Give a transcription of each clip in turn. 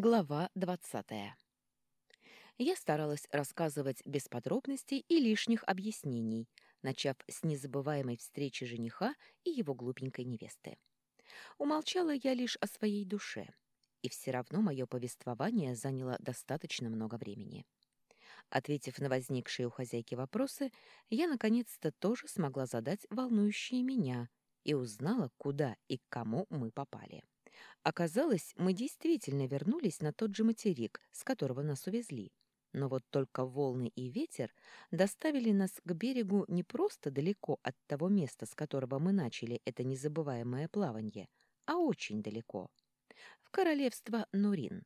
Глава двадцатая. Я старалась рассказывать без подробностей и лишних объяснений, начав с незабываемой встречи жениха и его глупенькой невесты. Умолчала я лишь о своей душе, и все равно мое повествование заняло достаточно много времени. Ответив на возникшие у хозяйки вопросы, я наконец-то тоже смогла задать волнующие меня и узнала, куда и к кому мы попали. Оказалось, мы действительно вернулись на тот же материк, с которого нас увезли. Но вот только волны и ветер доставили нас к берегу не просто далеко от того места, с которого мы начали это незабываемое плавание, а очень далеко. В королевство Нурин.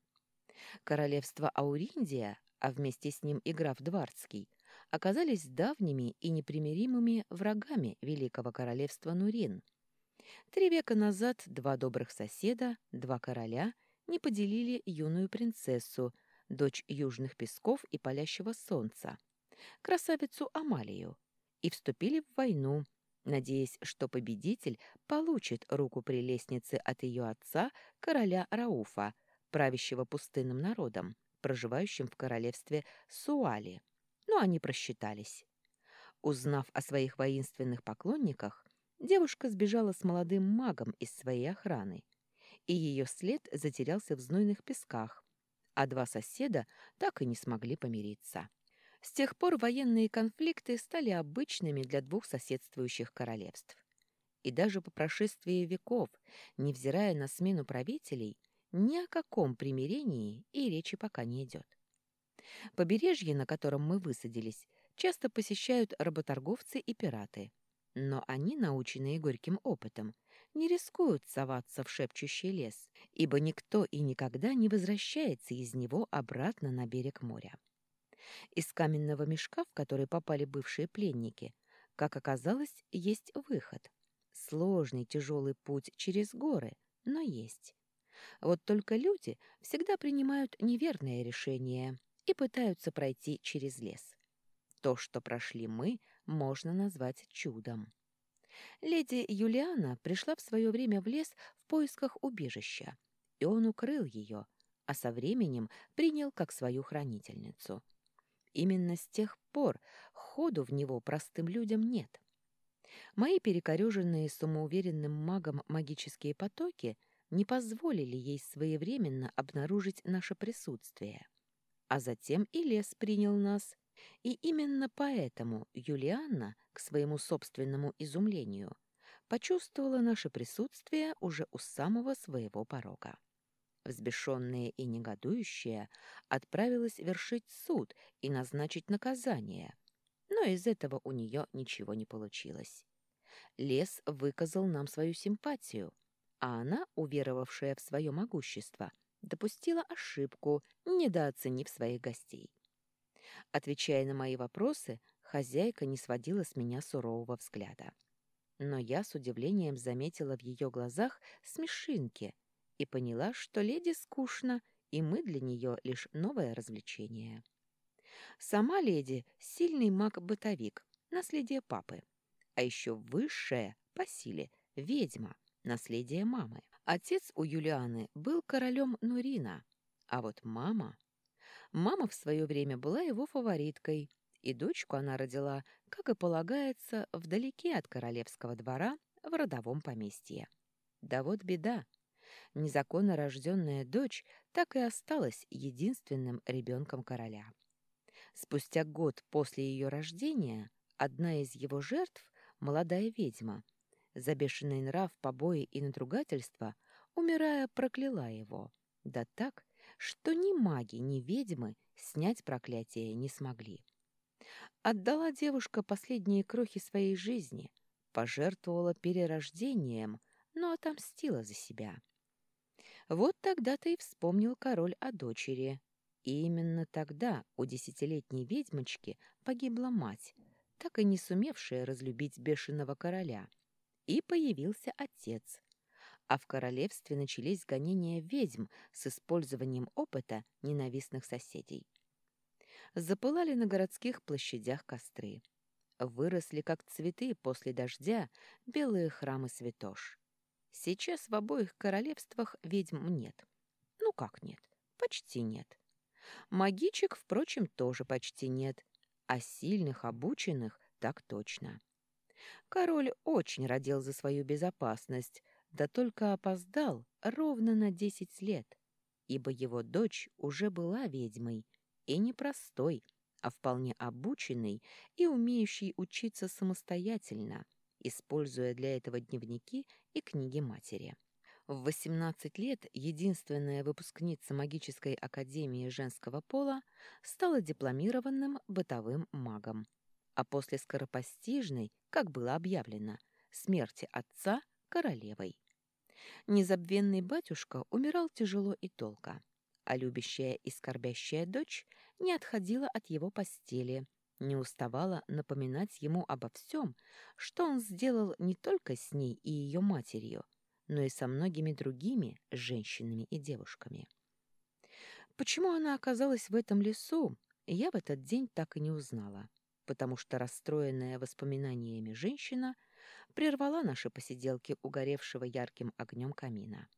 Королевство Ауриндия, а вместе с ним и граф Двардский, оказались давними и непримиримыми врагами великого королевства Нурин, Три века назад два добрых соседа, два короля, не поделили юную принцессу, дочь южных песков и палящего солнца, красавицу Амалию, и вступили в войну, надеясь, что победитель получит руку при лестнице от ее отца, короля Рауфа, правящего пустынным народом, проживающим в королевстве Суали. Но они просчитались. Узнав о своих воинственных поклонниках, девушка сбежала с молодым магом из своей охраны, и ее след затерялся в знойных песках, а два соседа так и не смогли помириться. С тех пор военные конфликты стали обычными для двух соседствующих королевств. И даже по прошествии веков, невзирая на смену правителей, ни о каком примирении и речи пока не идет. Побережье, на котором мы высадились, часто посещают работорговцы и пираты – но они, наученные горьким опытом, не рискуют соваться в шепчущий лес, ибо никто и никогда не возвращается из него обратно на берег моря. Из каменного мешка, в который попали бывшие пленники, как оказалось, есть выход. Сложный тяжелый путь через горы, но есть. Вот только люди всегда принимают неверное решение и пытаются пройти через лес. То, что прошли мы, можно назвать чудом. Леди Юлиана пришла в свое время в лес в поисках убежища, и он укрыл ее, а со временем принял как свою хранительницу. Именно с тех пор ходу в него простым людям нет. Мои перекореженные самоуверенным магом магические потоки не позволили ей своевременно обнаружить наше присутствие. А затем и лес принял нас, и именно поэтому Юлианна, к своему собственному изумлению, почувствовала наше присутствие уже у самого своего порога. Взбешенная и негодующая отправилась вершить суд и назначить наказание, но из этого у нее ничего не получилось. Лес выказал нам свою симпатию, а она, уверовавшая в свое могущество, допустила ошибку, недооценив своих гостей. Отвечая на мои вопросы, хозяйка не сводила с меня сурового взгляда. Но я с удивлением заметила в ее глазах смешинки и поняла, что леди скучно, и мы для нее лишь новое развлечение. Сама леди — сильный маг-бытовик, наследие папы, а еще высшая по силе ведьма, наследие мамы. Отец у Юлианы был королем Нурина, а вот мама... Мама в свое время была его фавориткой, и дочку она родила, как и полагается, вдалеке от королевского двора в родовом поместье. Да вот беда. Незаконно рожденная дочь так и осталась единственным ребенком короля. Спустя год после ее рождения одна из его жертв, молодая ведьма, за бешеный нрав, побои и надругательства, умирая, прокляла его. Да так, что ни маги, ни ведьмы снять проклятие не смогли. Отдала девушка последние крохи своей жизни, пожертвовала перерождением, но отомстила за себя. Вот тогда-то и вспомнил король о дочери. И именно тогда у десятилетней ведьмочки погибла мать, так и не сумевшая разлюбить бешеного короля. И появился отец, а в королевстве начались гонения ведьм с использованием опыта ненавистных соседей. Запылали на городских площадях костры. Выросли, как цветы после дождя, белые храмы святош. Сейчас в обоих королевствах ведьм нет. Ну как нет? Почти нет. Магичек, впрочем, тоже почти нет, а сильных, обученных так точно. Король очень родил за свою безопасность, да только опоздал ровно на десять лет, ибо его дочь уже была ведьмой, и не простой, а вполне обученной и умеющей учиться самостоятельно, используя для этого дневники и книги матери. В 18 лет единственная выпускница магической академии женского пола стала дипломированным бытовым магом, а после скоропостижной, как было объявлено, смерти отца королевой. Незабвенный батюшка умирал тяжело и долго, а любящая и скорбящая дочь не отходила от его постели, не уставала напоминать ему обо всем, что он сделал не только с ней и ее матерью, но и со многими другими женщинами и девушками. Почему она оказалась в этом лесу, я в этот день так и не узнала, потому что расстроенная воспоминаниями женщина прервала наши посиделки угоревшего ярким огнем камина.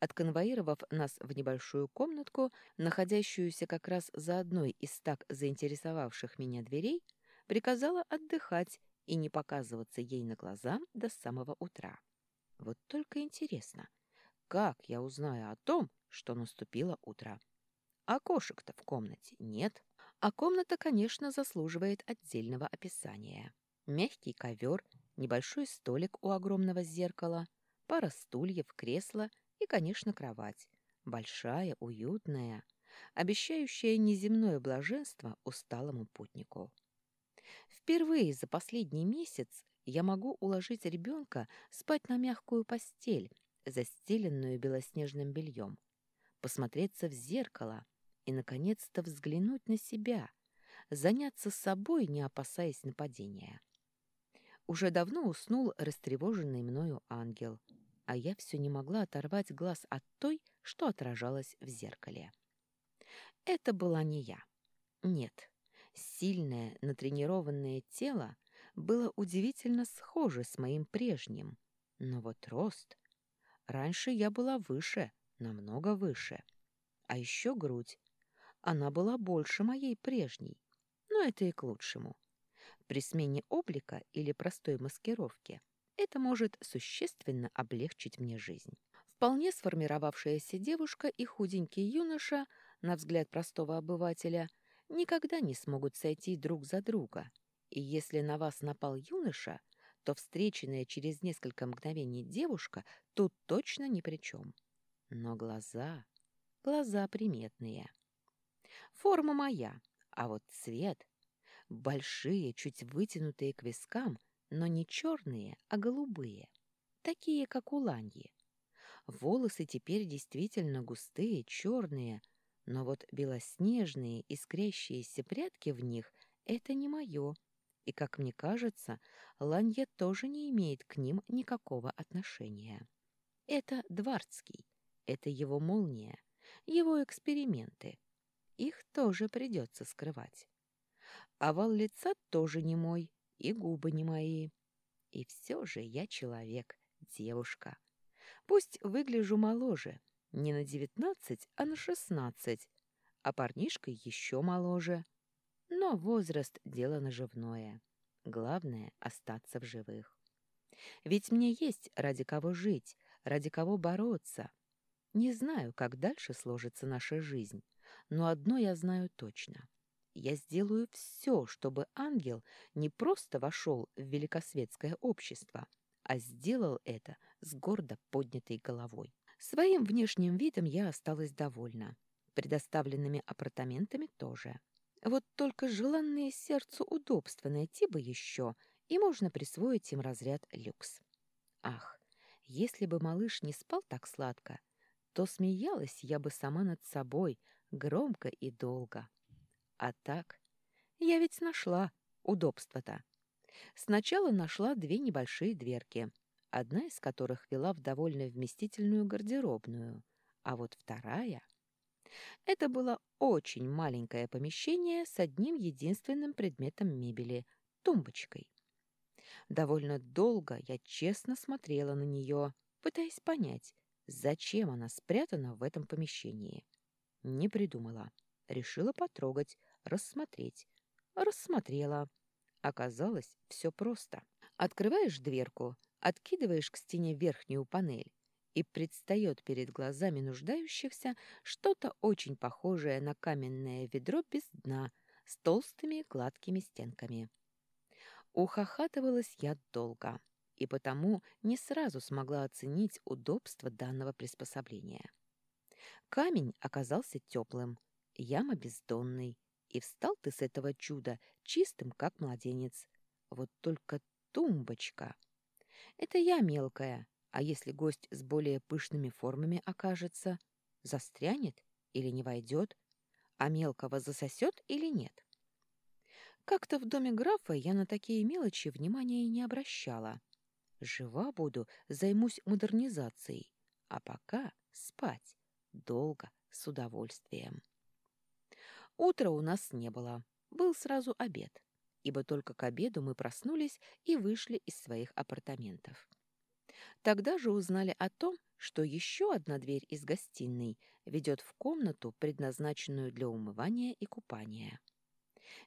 Отконвоировав нас в небольшую комнатку, находящуюся как раз за одной из так заинтересовавших меня дверей, приказала отдыхать и не показываться ей на глаза до самого утра. Вот только интересно, как я узнаю о том, что наступило утро? Окошек-то в комнате нет. А комната, конечно, заслуживает отдельного описания. Мягкий ковер, небольшой столик у огромного зеркала, пара стульев, кресло и, конечно, кровать. Большая, уютная, обещающая неземное блаженство усталому путнику. Впервые за последний месяц я могу уложить ребенка спать на мягкую постель, застеленную белоснежным бельем, посмотреться в зеркало и, наконец-то, взглянуть на себя, заняться собой, не опасаясь нападения. Уже давно уснул растревоженный мною ангел, а я все не могла оторвать глаз от той, что отражалась в зеркале. Это была не я. Нет, сильное, натренированное тело было удивительно схоже с моим прежним. Но вот рост... Раньше я была выше, намного выше. А еще грудь. Она была больше моей прежней. Но это и к лучшему. При смене облика или простой маскировки это может существенно облегчить мне жизнь. Вполне сформировавшаяся девушка и худенький юноша, на взгляд простого обывателя, никогда не смогут сойти друг за друга — и если на вас напал юноша, то встреченная через несколько мгновений девушка тут точно ни при чем. Но глаза... глаза приметные. Форма моя, а вот цвет... Большие, чуть вытянутые к вискам, но не черные, а голубые. Такие, как у ланьи. Волосы теперь действительно густые, черные, но вот белоснежные, искрящиеся прядки в них — это не мое. И, как мне кажется, Ланья тоже не имеет к ним никакого отношения. Это Двардский, это его молния, его эксперименты. Их тоже придется скрывать. Овал лица тоже не мой, и губы не мои. И все же я человек, девушка. Пусть выгляжу моложе, не на девятнадцать, а на шестнадцать, а парнишка еще моложе. Но возраст — дело наживное. Главное — остаться в живых. Ведь мне есть ради кого жить, ради кого бороться. Не знаю, как дальше сложится наша жизнь, но одно я знаю точно. Я сделаю все, чтобы ангел не просто вошел в великосветское общество, а сделал это с гордо поднятой головой. Своим внешним видом я осталась довольна. Предоставленными апартаментами тоже. Вот только желанные сердцу удобства найти бы еще, и можно присвоить им разряд люкс. Ах, если бы малыш не спал так сладко, то смеялась я бы сама над собой, громко и долго. А так, я ведь нашла удобство-то. Сначала нашла две небольшие дверки, одна из которых вела в довольно вместительную гардеробную, а вот вторая — это было очень маленькое помещение с одним единственным предметом мебели — тумбочкой. Довольно долго я честно смотрела на нее, пытаясь понять, зачем она спрятана в этом помещении. Не придумала. Решила потрогать, рассмотреть. Рассмотрела. Оказалось, все просто. Открываешь дверку, откидываешь к стене верхнюю панель, и предстает перед глазами нуждающихся что-то очень похожее на каменное ведро без дна с толстыми гладкими стенками. Ухахатывалась я долго, и потому не сразу смогла оценить удобство данного приспособления. Камень оказался теплым, яма бездонной, и встал ты с этого чуда чистым, как младенец. Вот только тумбочка. Это я мелкая, а если гость с более пышными формами окажется, застрянет или не войдет, а мелкого засосет или нет? Как-то в доме графа я на такие мелочи внимания не обращала. Жива буду, займусь модернизацией, а пока спать. Долго, с удовольствием. Утра у нас не было, был сразу обед, ибо только к обеду мы проснулись и вышли из своих апартаментов. Тогда же узнали о том, что еще одна дверь из гостиной ведет в комнату, предназначенную для умывания и купания.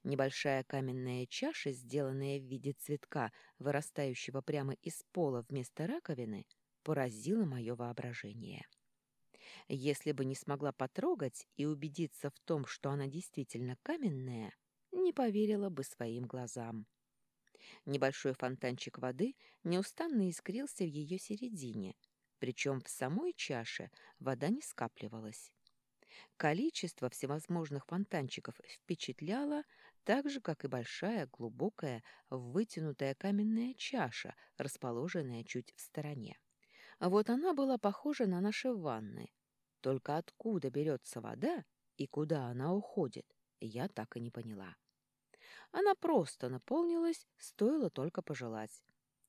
Небольшая каменная чаша, сделанная в виде цветка, вырастающего прямо из пола вместо раковины, поразила мое воображение. Если бы не смогла потрогать и убедиться в том, что она действительно каменная, не поверила бы своим глазам. Небольшой фонтанчик воды неустанно искрился в ее середине, причем в самой чаше вода не скапливалась. Количество всевозможных фонтанчиков впечатляло так же, как и большая, глубокая, вытянутая каменная чаша, расположенная чуть в стороне. Вот она была похожа на наши ванны. Только откуда берется вода и куда она уходит, я так и не поняла. Она просто наполнилась, стоило только пожелать.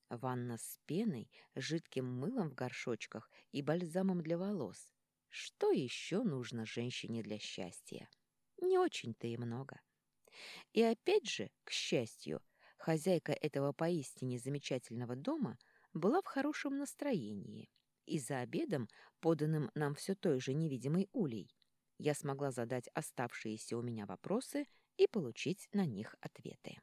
Ванна с пеной, жидким мылом в горшочках и бальзамом для волос. Что еще нужно женщине для счастья? Не очень-то и много. И опять же, к счастью, хозяйка этого поистине замечательного дома была в хорошем настроении. И за обедом, поданным нам все той же невидимой улей, я смогла задать оставшиеся у меня вопросы и получить на них ответы.